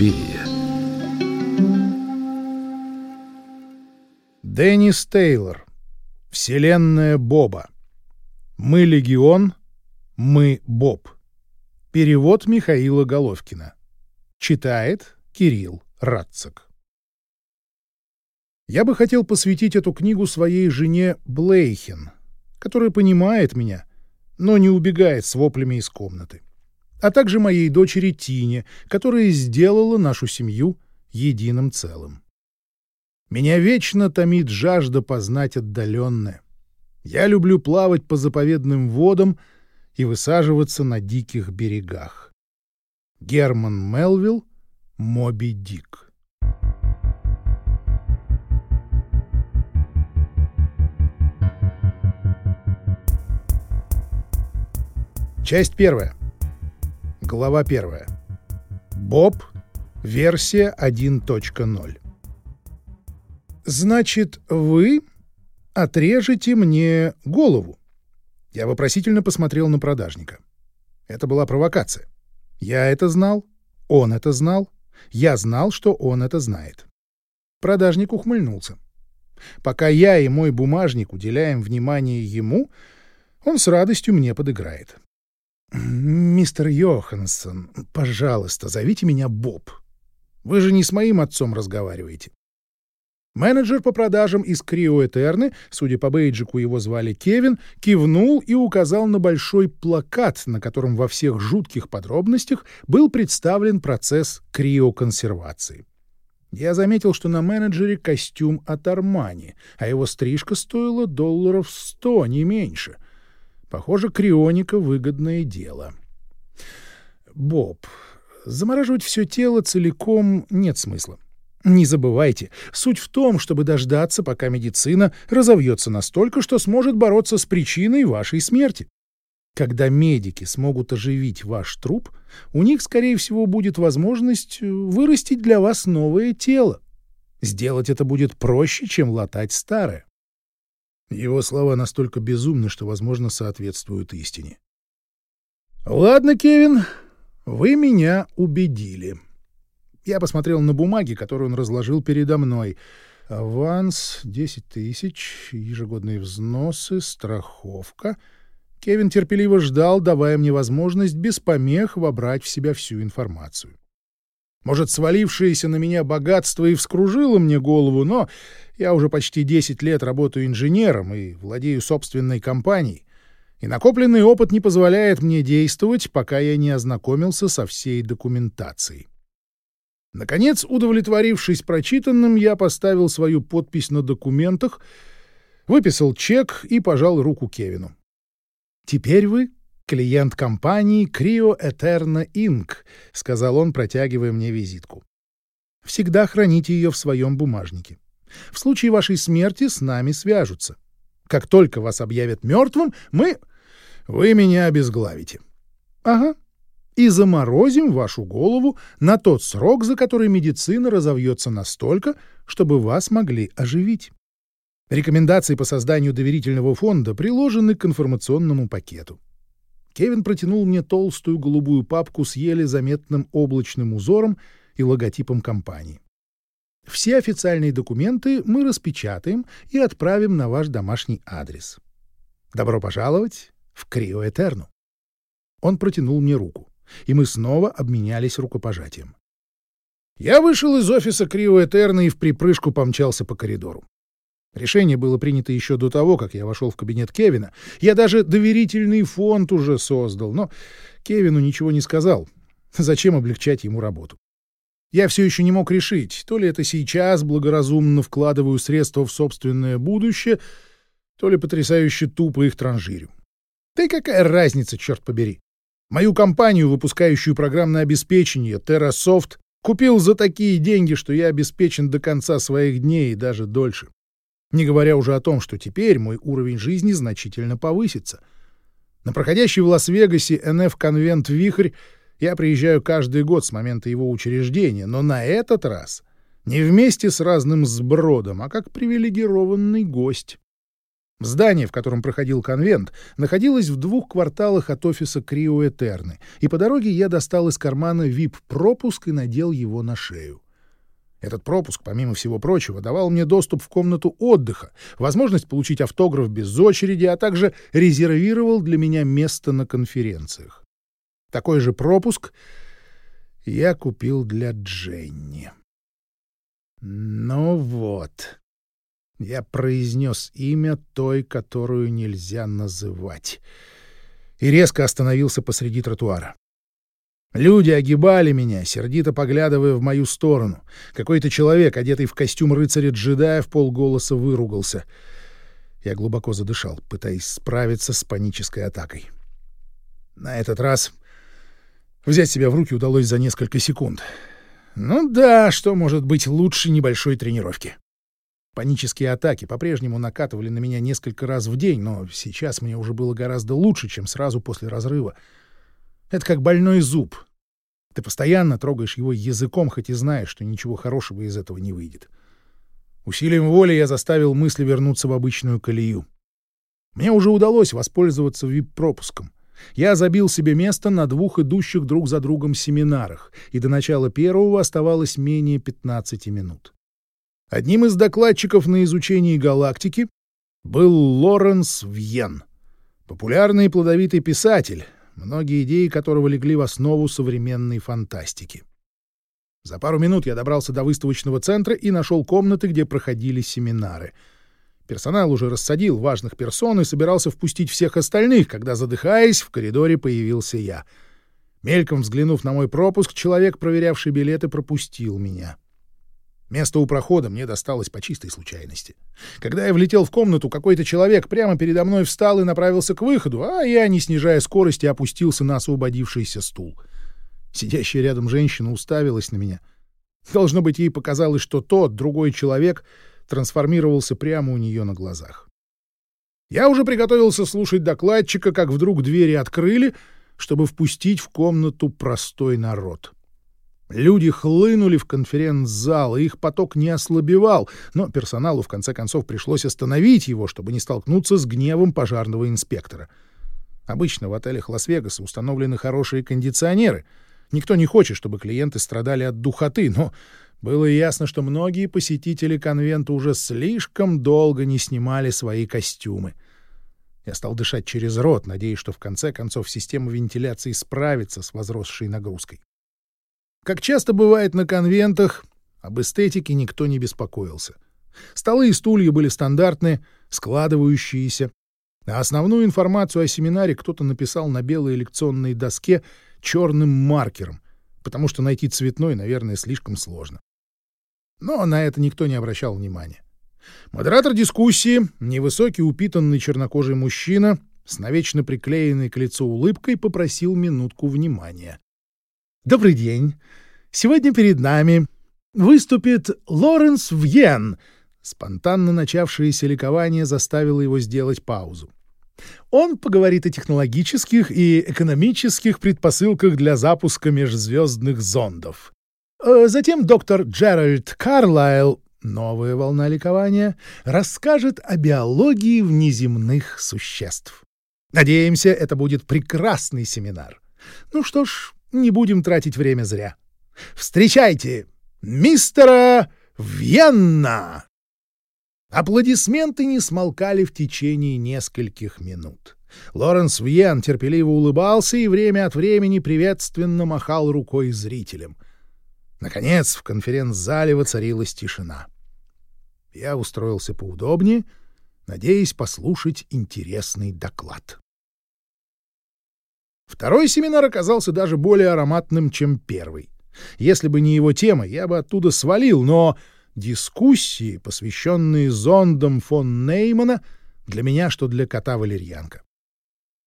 Суспирия. Деннис Тейлор. Вселенная Боба. Мы Легион, мы Боб. Перевод Михаила Головкина. Читает Кирилл Радцик. Я бы хотел посвятить эту книгу своей жене Блейхен, которая понимает меня, но не убегает с воплями из комнаты, а также моей дочери Тине, которая сделала нашу семью единым целым. Меня вечно томит жажда познать отдаленное. Я люблю плавать по заповедным водам и высаживаться на диких берегах. Герман Мелвилл, Моби Дик. Часть первая. Глава первая. Боб. Версия 1.0. Значит, вы отрежете мне голову? Я вопросительно посмотрел на продажника. Это была провокация. Я это знал, он это знал, я знал, что он это знает. Продажник ухмыльнулся. Пока я и мой бумажник уделяем внимание ему, он с радостью мне подыграет. «Мистер Йоханссон, пожалуйста, зовите меня Боб. Вы же не с моим отцом разговариваете». Менеджер по продажам из Крио Этерны, судя по бейджику его звали Кевин, кивнул и указал на большой плакат, на котором во всех жутких подробностях был представлен процесс криоконсервации. Я заметил, что на менеджере костюм от Армани, а его стрижка стоила долларов сто, не меньше — Похоже, крионика — выгодное дело. Боб, замораживать все тело целиком нет смысла. Не забывайте, суть в том, чтобы дождаться, пока медицина разовьется настолько, что сможет бороться с причиной вашей смерти. Когда медики смогут оживить ваш труп, у них, скорее всего, будет возможность э, вырастить для вас новое тело. Сделать это будет проще, чем латать старое. Его слова настолько безумны, что, возможно, соответствуют истине. «Ладно, Кевин, вы меня убедили». Я посмотрел на бумаги, которые он разложил передо мной. Аванс, 10 тысяч, ежегодные взносы, страховка. Кевин терпеливо ждал, давая мне возможность без помех вобрать в себя всю информацию. Может, свалившееся на меня богатство и вскружило мне голову, но я уже почти 10 лет работаю инженером и владею собственной компанией, и накопленный опыт не позволяет мне действовать, пока я не ознакомился со всей документацией. Наконец, удовлетворившись прочитанным, я поставил свою подпись на документах, выписал чек и пожал руку Кевину. «Теперь вы клиент компании Cryo Eterna Inc., — сказал он, протягивая мне визитку. Всегда храните ее в своем бумажнике. В случае вашей смерти с нами свяжутся. Как только вас объявят мертвым, мы... Вы меня обезглавите. Ага. И заморозим вашу голову на тот срок, за который медицина разовьется настолько, чтобы вас могли оживить. Рекомендации по созданию доверительного фонда приложены к информационному пакету. Кевин протянул мне толстую голубую папку с еле заметным облачным узором и логотипом компании. Все официальные документы мы распечатаем и отправим на ваш домашний адрес. Добро пожаловать в Крио Этерну. Он протянул мне руку, и мы снова обменялись рукопожатием. Я вышел из офиса Крио Этерна и в припрыжку помчался по коридору. Решение было принято еще до того, как я вошел в кабинет Кевина. Я даже доверительный фонд уже создал, но Кевину ничего не сказал. Зачем облегчать ему работу? Я все еще не мог решить, то ли это сейчас благоразумно вкладываю средства в собственное будущее, то ли потрясающе тупо их транжирю. Да и какая разница, черт побери? Мою компанию, выпускающую программное обеспечение, TerraSoft, купил за такие деньги, что я обеспечен до конца своих дней и даже дольше. Не говоря уже о том, что теперь мой уровень жизни значительно повысится. На проходящий в Лас-Вегасе НФ-конвент «Вихрь» я приезжаю каждый год с момента его учреждения, но на этот раз не вместе с разным сбродом, а как привилегированный гость. Здание, в котором проходил конвент, находилось в двух кварталах от офиса Крио Этерны, и по дороге я достал из кармана VIP-пропуск и надел его на шею. Этот пропуск, помимо всего прочего, давал мне доступ в комнату отдыха, возможность получить автограф без очереди, а также резервировал для меня место на конференциях. Такой же пропуск я купил для Дженни. Ну вот. Я произнес имя той, которую нельзя называть. И резко остановился посреди тротуара. Люди огибали меня, сердито поглядывая в мою сторону. Какой-то человек, одетый в костюм рыцаря-джедая, в полголоса выругался. Я глубоко задышал, пытаясь справиться с панической атакой. На этот раз взять себя в руки удалось за несколько секунд. Ну да, что может быть лучше небольшой тренировки? Панические атаки по-прежнему накатывали на меня несколько раз в день, но сейчас мне уже было гораздо лучше, чем сразу после разрыва. Это как больной зуб. Ты постоянно трогаешь его языком, хоть и знаешь, что ничего хорошего из этого не выйдет. Усилием воли я заставил мысли вернуться в обычную колею. Мне уже удалось воспользоваться вип-пропуском. Я забил себе место на двух идущих друг за другом семинарах, и до начала первого оставалось менее 15 минут. Одним из докладчиков на изучении галактики был Лоренс Вьен, популярный и плодовитый писатель, многие идеи которого легли в основу современной фантастики. За пару минут я добрался до выставочного центра и нашел комнаты, где проходили семинары. Персонал уже рассадил важных персон и собирался впустить всех остальных, когда, задыхаясь, в коридоре появился я. Мельком взглянув на мой пропуск, человек, проверявший билеты, пропустил меня. Место у прохода мне досталось по чистой случайности. Когда я влетел в комнату, какой-то человек прямо передо мной встал и направился к выходу, а я, не снижая скорости, опустился на освободившийся стул. Сидящая рядом женщина уставилась на меня. Должно быть, ей показалось, что тот, другой человек, трансформировался прямо у нее на глазах. Я уже приготовился слушать докладчика, как вдруг двери открыли, чтобы впустить в комнату простой народ. — Люди хлынули в конференц-зал, и их поток не ослабевал, но персоналу в конце концов пришлось остановить его, чтобы не столкнуться с гневом пожарного инспектора. Обычно в отелях Лас-Вегаса установлены хорошие кондиционеры. Никто не хочет, чтобы клиенты страдали от духоты, но было ясно, что многие посетители конвента уже слишком долго не снимали свои костюмы. Я стал дышать через рот, надеясь, что в конце концов система вентиляции справится с возросшей нагрузкой. Как часто бывает на конвентах, об эстетике никто не беспокоился. Столы и стулья были стандартные, складывающиеся, а основную информацию о семинаре кто-то написал на белой лекционной доске черным маркером, потому что найти цветной, наверное, слишком сложно. Но на это никто не обращал внимания. Модератор дискуссии, невысокий упитанный чернокожий мужчина с навечно приклеенной к лицу улыбкой, попросил минутку внимания. Добрый день. Сегодня перед нами выступит Лоренс Вьен. Спонтанно начавшееся ликование заставило его сделать паузу. Он поговорит о технологических и экономических предпосылках для запуска межзвездных зондов. Э, затем доктор Джеральд Карлайл, новая волна ликования, расскажет о биологии внеземных существ. Надеемся, это будет прекрасный семинар. Ну что ж, не будем тратить время зря. Встречайте, мистера Вьенна! Аплодисменты не смолкали в течение нескольких минут. Лоренс Вьен терпеливо улыбался и время от времени приветственно махал рукой зрителям. Наконец в конференц-зале воцарилась тишина. Я устроился поудобнее, надеясь послушать интересный доклад. Второй семинар оказался даже более ароматным, чем первый. Если бы не его тема, я бы оттуда свалил, но дискуссии, посвященные зондам фон Неймана, для меня, что для кота-валерьянка.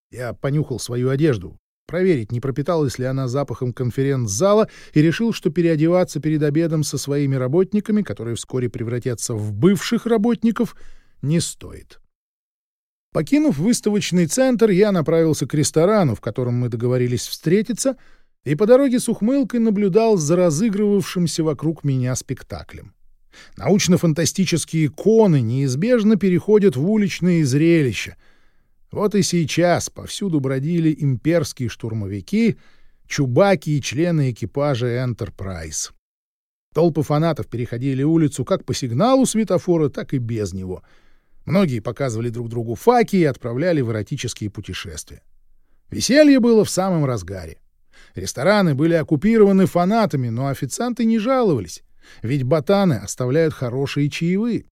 Я понюхал свою одежду, проверить, не пропиталась ли она запахом конференц-зала, и решил, что переодеваться перед обедом со своими работниками, которые вскоре превратятся в бывших работников, не стоит. Покинув выставочный центр, я направился к ресторану, в котором мы договорились встретиться, и по дороге с ухмылкой наблюдал за разыгрывавшимся вокруг меня спектаклем. Научно-фантастические коны неизбежно переходят в уличные зрелища. Вот и сейчас повсюду бродили имперские штурмовики, чубаки и члены экипажа «Энтерпрайз». Толпы фанатов переходили улицу как по сигналу светофора, так и без него. Многие показывали друг другу факи и отправляли в эротические путешествия. Веселье было в самом разгаре. Рестораны были оккупированы фанатами, но официанты не жаловались, ведь ботаны оставляют хорошие чаевые.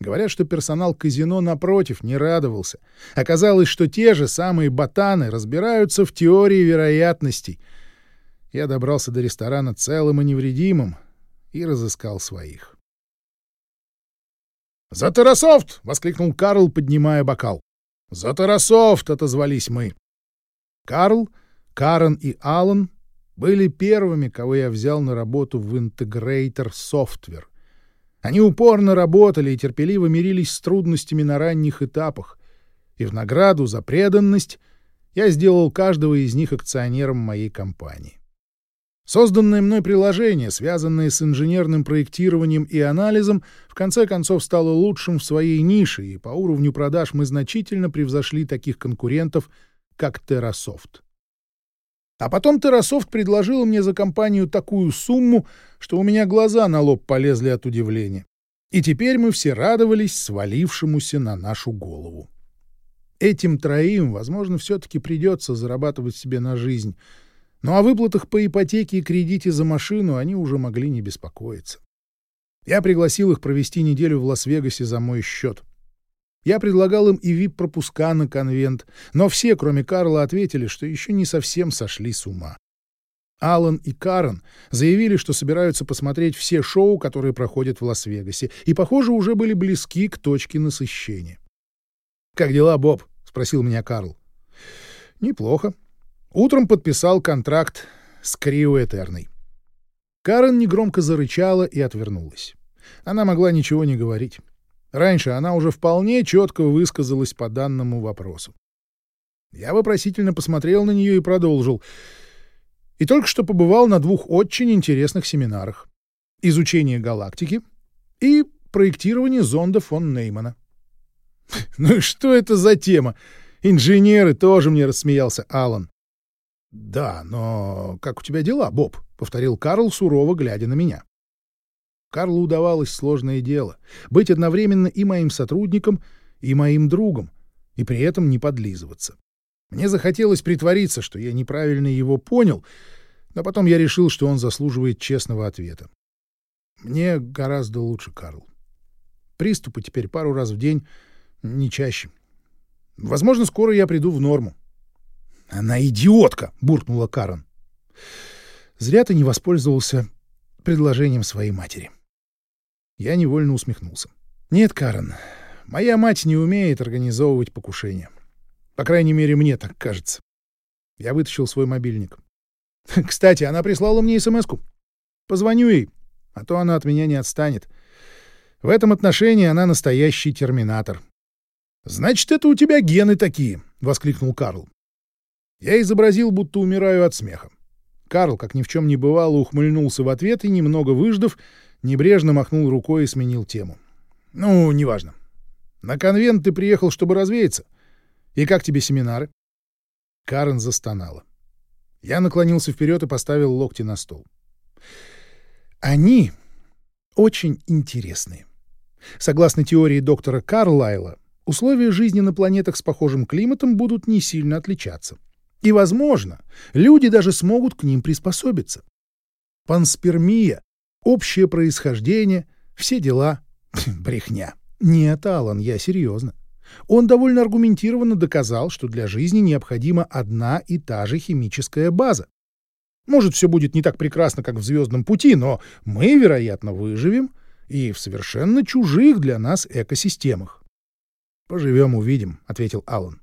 Говорят, что персонал казино, напротив, не радовался. Оказалось, что те же самые ботаны разбираются в теории вероятностей. Я добрался до ресторана целым и невредимым и разыскал своих. «За Террасофт!» — воскликнул Карл, поднимая бокал. «За Террасофт!» — отозвались мы. Карл, Карен и Аллан были первыми, кого я взял на работу в Integrator Software. Они упорно работали и терпеливо мирились с трудностями на ранних этапах, и в награду за преданность я сделал каждого из них акционером моей компании. Созданное мной приложение, связанное с инженерным проектированием и анализом, в конце концов стало лучшим в своей нише, и по уровню продаж мы значительно превзошли таких конкурентов, как Terrasoft. А потом Террасофт предложил мне за компанию такую сумму, что у меня глаза на лоб полезли от удивления. И теперь мы все радовались свалившемуся на нашу голову. Этим троим, возможно, все-таки придется зарабатывать себе на жизнь. Но о выплатах по ипотеке и кредите за машину они уже могли не беспокоиться. Я пригласил их провести неделю в Лас-Вегасе за мой счет. Я предлагал им и вип-пропуска на конвент, но все, кроме Карла, ответили, что еще не совсем сошли с ума. Алан и Карен заявили, что собираются посмотреть все шоу, которые проходят в Лас-Вегасе, и, похоже, уже были близки к точке насыщения. «Как дела, Боб?» — спросил меня Карл. «Неплохо. Утром подписал контракт с Крио Этерной». Карен негромко зарычала и отвернулась. Она могла ничего не говорить. Раньше она уже вполне четко высказалась по данному вопросу. Я вопросительно посмотрел на нее и продолжил. И только что побывал на двух очень интересных семинарах. Изучение галактики и проектирование зонда фон Неймана. «Ну и что это за тема? Инженеры тоже мне рассмеялся Алан. «Да, но как у тебя дела, Боб?» — повторил Карл, сурово глядя на меня. Карлу удавалось сложное дело — быть одновременно и моим сотрудником, и моим другом, и при этом не подлизываться. Мне захотелось притвориться, что я неправильно его понял, но потом я решил, что он заслуживает честного ответа. Мне гораздо лучше, Карл. Приступы теперь пару раз в день, не чаще. Возможно, скоро я приду в норму. — Она идиотка! — буркнула Карен. — Зря ты не воспользовался предложением своей матери. — я невольно усмехнулся. «Нет, Карен, моя мать не умеет организовывать покушения. По крайней мере, мне так кажется». Я вытащил свой мобильник. «Кстати, она прислала мне смс-ку. Позвоню ей, а то она от меня не отстанет. В этом отношении она настоящий терминатор». «Значит, это у тебя гены такие!» — воскликнул Карл. Я изобразил, будто умираю от смеха. Карл, как ни в чем не бывало, ухмыльнулся в ответ и, немного выждав, небрежно махнул рукой и сменил тему. «Ну, неважно. На конвент ты приехал, чтобы развеяться. И как тебе семинары?» Карен застонала. Я наклонился вперед и поставил локти на стол. «Они очень интересные. Согласно теории доктора Карлайла, условия жизни на планетах с похожим климатом будут не сильно отличаться. И, возможно, люди даже смогут к ним приспособиться. Панспермия Общее происхождение, все дела. Брехня. Нет, Алан, я серьезно. Он довольно аргументированно доказал, что для жизни необходима одна и та же химическая база. Может, все будет не так прекрасно, как в «Звездном пути», но мы, вероятно, выживем и в совершенно чужих для нас экосистемах. «Поживем, увидим», — ответил Алан.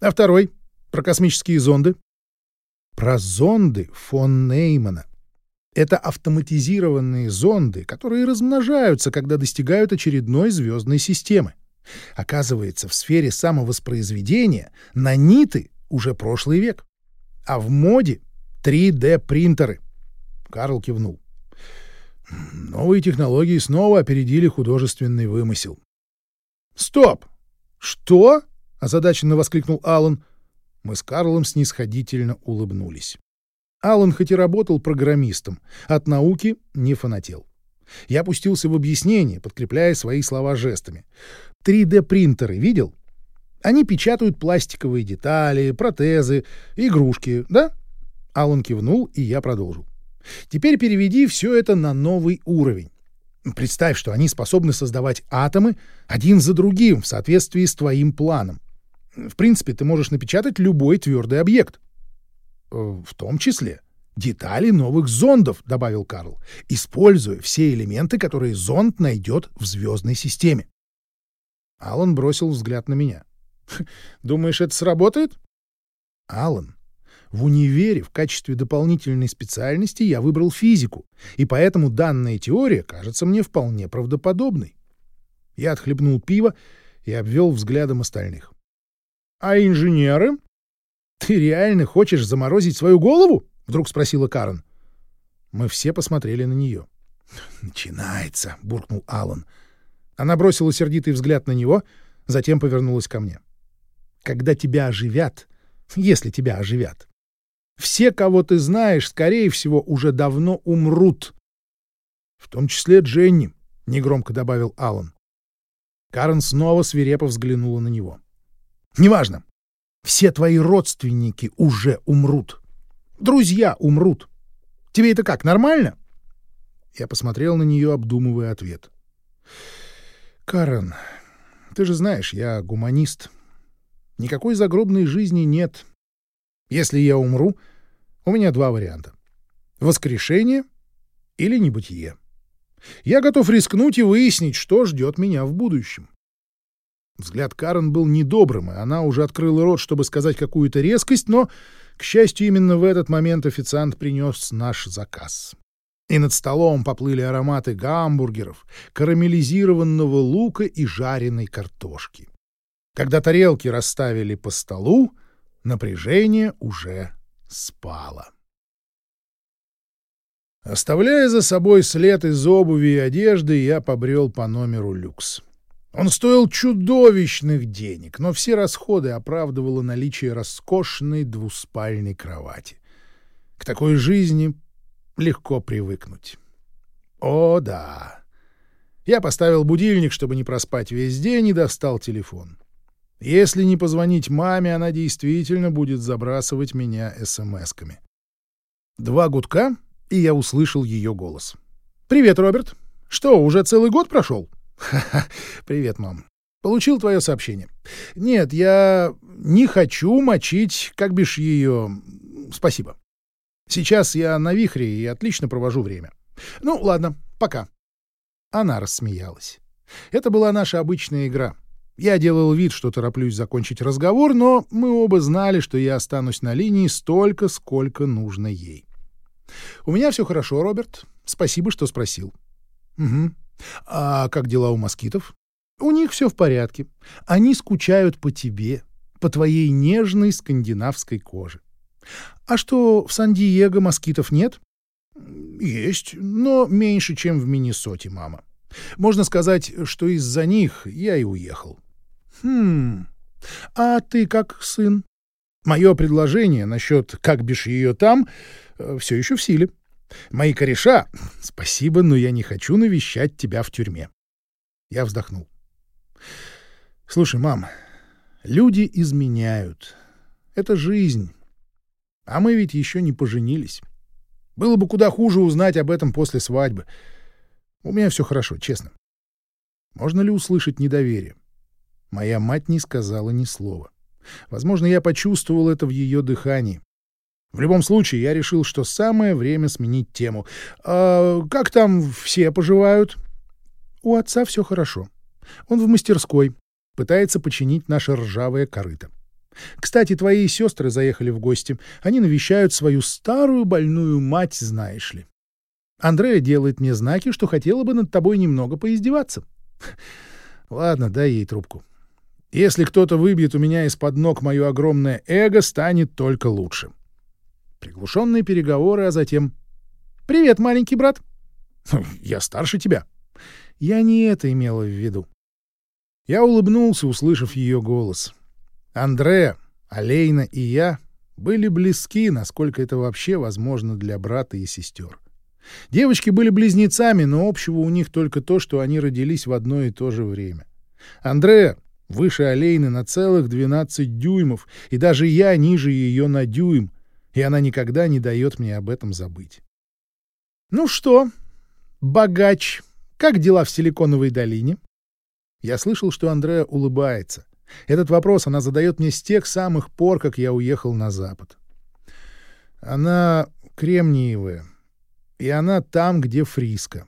«А второй? Про космические зонды?» «Про зонды фон Неймана. Это автоматизированные зонды, которые размножаются, когда достигают очередной звездной системы. Оказывается, в сфере самовоспроизведения наниты уже прошлый век. А в моде 3D-принтеры. Карл кивнул. Новые технологии снова опередили художественный вымысел. «Стоп! Что?» — озадаченно воскликнул Алан. Мы с Карлом снисходительно улыбнулись. Алан хоть и работал программистом, от науки не фанател. Я опустился в объяснение, подкрепляя свои слова жестами. 3D-принтеры видел? Они печатают пластиковые детали, протезы, игрушки, да? Алан кивнул, и я продолжил. Теперь переведи все это на новый уровень. Представь, что они способны создавать атомы один за другим в соответствии с твоим планом. В принципе, ты можешь напечатать любой твердый объект. Э, в том числе детали новых зондов, добавил Карл, используя все элементы, которые зонд найдет в звездной системе. Алан бросил взгляд на меня. Думаешь, это сработает? Алан, в универе в качестве дополнительной специальности я выбрал физику, и поэтому данная теория кажется мне вполне правдоподобной. Я отхлебнул пиво и обвел взглядом остальных. — А инженеры? Ты реально хочешь заморозить свою голову? — вдруг спросила Карен. Мы все посмотрели на нее. — Начинается, — буркнул Алан. Она бросила сердитый взгляд на него, затем повернулась ко мне. — Когда тебя оживят, если тебя оживят, все, кого ты знаешь, скорее всего, уже давно умрут. — В том числе Дженни, — негромко добавил Алан. Карен снова свирепо взглянула на него. — Неважно. Все твои родственники уже умрут. Друзья умрут. Тебе это как, нормально? Я посмотрел на нее, обдумывая ответ. — Карен, ты же знаешь, я гуманист. Никакой загробной жизни нет. Если я умру, у меня два варианта. Воскрешение или небытие. Я готов рискнуть и выяснить, что ждет меня в будущем. Взгляд Карен был недобрым, и она уже открыла рот, чтобы сказать какую-то резкость, но, к счастью, именно в этот момент официант принес наш заказ. И над столом поплыли ароматы гамбургеров, карамелизированного лука и жареной картошки. Когда тарелки расставили по столу, напряжение уже спала. Оставляя за собой след из обуви и одежды, я побрел по номеру люкс. Он стоил чудовищных денег, но все расходы оправдывало наличие роскошной двуспальной кровати. К такой жизни легко привыкнуть. О, да. Я поставил будильник, чтобы не проспать весь день, и достал телефон. Если не позвонить маме, она действительно будет забрасывать меня смс-ками. Два гудка, и я услышал ее голос. «Привет, Роберт. Что, уже целый год прошел?» «Ха-ха. Привет, мам. Получил твое сообщение. Нет, я не хочу мочить, как бишь ее... Спасибо. Сейчас я на вихре и отлично провожу время. Ну, ладно, пока». Она рассмеялась. Это была наша обычная игра — я делал вид, что тороплюсь закончить разговор, но мы оба знали, что я останусь на линии столько, сколько нужно ей. «У меня все хорошо, Роберт. Спасибо, что спросил». «Угу. А как дела у москитов?» «У них все в порядке. Они скучают по тебе, по твоей нежной скандинавской коже». «А что, в Сан-Диего москитов нет?» «Есть, но меньше, чем в Миннесоте, мама. Можно сказать, что из-за них я и уехал». «Хм... А ты как сын?» Мое предложение насчет «как бишь ее там» все еще в силе. Мои кореша... Спасибо, но я не хочу навещать тебя в тюрьме. Я вздохнул. Слушай, мам, люди изменяют. Это жизнь. А мы ведь еще не поженились. Было бы куда хуже узнать об этом после свадьбы. У меня все хорошо, честно. Можно ли услышать недоверие? Моя мать не сказала ни слова. Возможно, я почувствовал это в ее дыхании. В любом случае, я решил, что самое время сменить тему. «А как там все поживают?» «У отца все хорошо. Он в мастерской. Пытается починить наше ржавое корыто. Кстати, твои сестры заехали в гости. Они навещают свою старую больную мать, знаешь ли. Андрея делает мне знаки, что хотела бы над тобой немного поиздеваться. Ладно, дай ей трубку. Если кто-то выбьет у меня из-под ног мое огромное эго, станет только лучше. Приглушенные переговоры, а затем... «Привет, маленький брат!» Я старше тебя. Я не это имела в виду. Я улыбнулся, услышав ее голос. Андре, Алейна и я были близки, насколько это вообще возможно для брата и сестер. Девочки были близнецами, но общего у них только то, что они родились в одно и то же время. Андре выше Алейны на целых 12 дюймов, и даже я ниже ее на дюйм, и она никогда не дает мне об этом забыть. «Ну что, богач, как дела в Силиконовой долине?» Я слышал, что Андреа улыбается. Этот вопрос она задает мне с тех самых пор, как я уехал на Запад. Она кремниевая, и она там, где Фриска.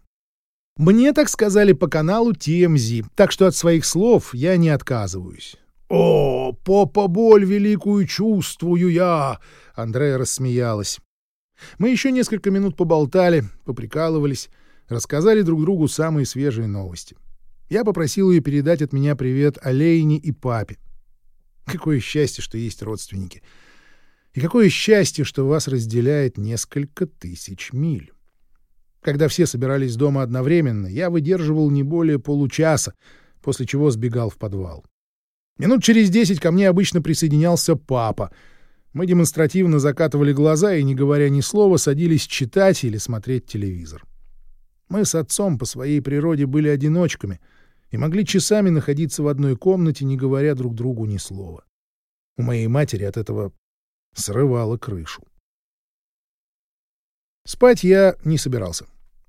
Мне так сказали по каналу TMZ, так что от своих слов я не отказываюсь. «О, попа боль великую чувствую я!» Андрея рассмеялась. Мы еще несколько минут поболтали, поприкалывались, рассказали друг другу самые свежие новости. Я попросил ее передать от меня привет Олейне и папе. Какое счастье, что есть родственники. И какое счастье, что вас разделяет несколько тысяч миль. Когда все собирались дома одновременно, я выдерживал не более получаса, после чего сбегал в подвал. Минут через десять ко мне обычно присоединялся папа. Мы демонстративно закатывали глаза и, не говоря ни слова, садились читать или смотреть телевизор. Мы с отцом по своей природе были одиночками и могли часами находиться в одной комнате, не говоря друг другу ни слова. У моей матери от этого срывало крышу. Спать я не собирался,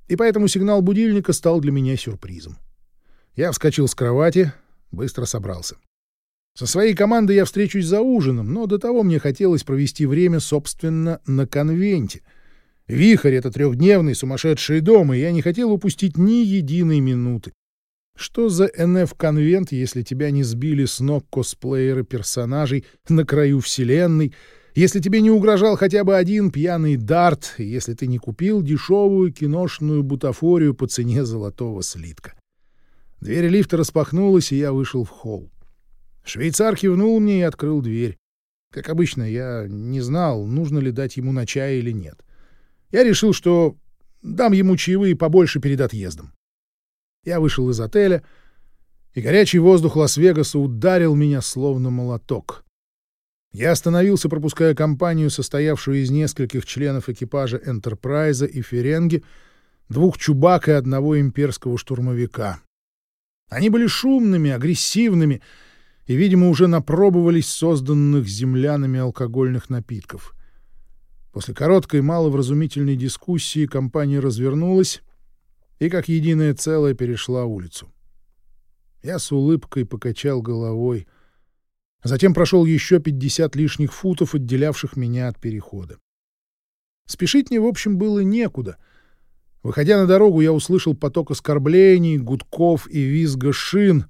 и поэтому сигнал будильника стал для меня сюрпризом. Я вскочил с кровати, быстро собрался. Со своей командой я встречусь за ужином, но до того мне хотелось провести время, собственно, на конвенте. Вихрь — это трехдневный сумасшедший дом, и я не хотел упустить ни единой минуты. Что за НФ-конвент, если тебя не сбили с ног косплееры персонажей на краю вселенной — если тебе не угрожал хотя бы один пьяный дарт, если ты не купил дешевую киношную бутафорию по цене золотого слитка. Дверь лифта распахнулась, и я вышел в холл. Швейцар кивнул мне и открыл дверь. Как обычно, я не знал, нужно ли дать ему на чай или нет. Я решил, что дам ему чаевые побольше перед отъездом. Я вышел из отеля, и горячий воздух Лас-Вегаса ударил меня словно молоток. Я остановился, пропуская компанию, состоявшую из нескольких членов экипажа «Энтерпрайза» и «Ференги», двух чубак и одного имперского штурмовика. Они были шумными, агрессивными и, видимо, уже напробовались созданных землянами алкогольных напитков. После короткой маловразумительной дискуссии компания развернулась и, как единое целое, перешла улицу. Я с улыбкой покачал головой — Затем прошел еще 50 лишних футов, отделявших меня от перехода. Спешить мне, в общем, было некуда. Выходя на дорогу, я услышал поток оскорблений, гудков и визга шин.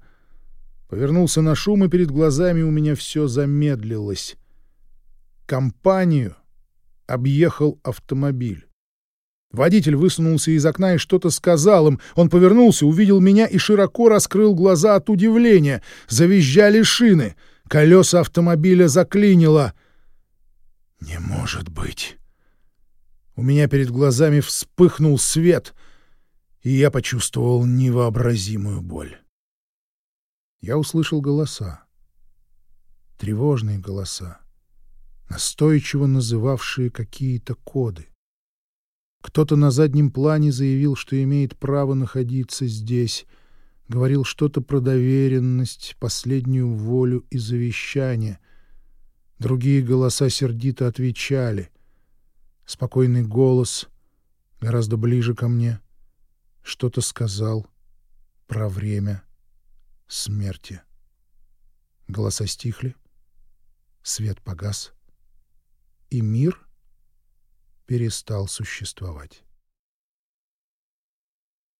Повернулся на шум, и перед глазами у меня все замедлилось. Компанию объехал автомобиль. Водитель высунулся из окна и что-то сказал им. Он повернулся, увидел меня и широко раскрыл глаза от удивления. Завизжали шины — Колеса автомобиля заклинило. «Не может быть!» У меня перед глазами вспыхнул свет, и я почувствовал невообразимую боль. Я услышал голоса. Тревожные голоса, настойчиво называвшие какие-то коды. Кто-то на заднем плане заявил, что имеет право находиться здесь — говорил что-то про доверенность, последнюю волю и завещание. Другие голоса сердито отвечали. Спокойный голос, гораздо ближе ко мне, что-то сказал про время смерти. Голоса стихли, свет погас, и мир перестал существовать.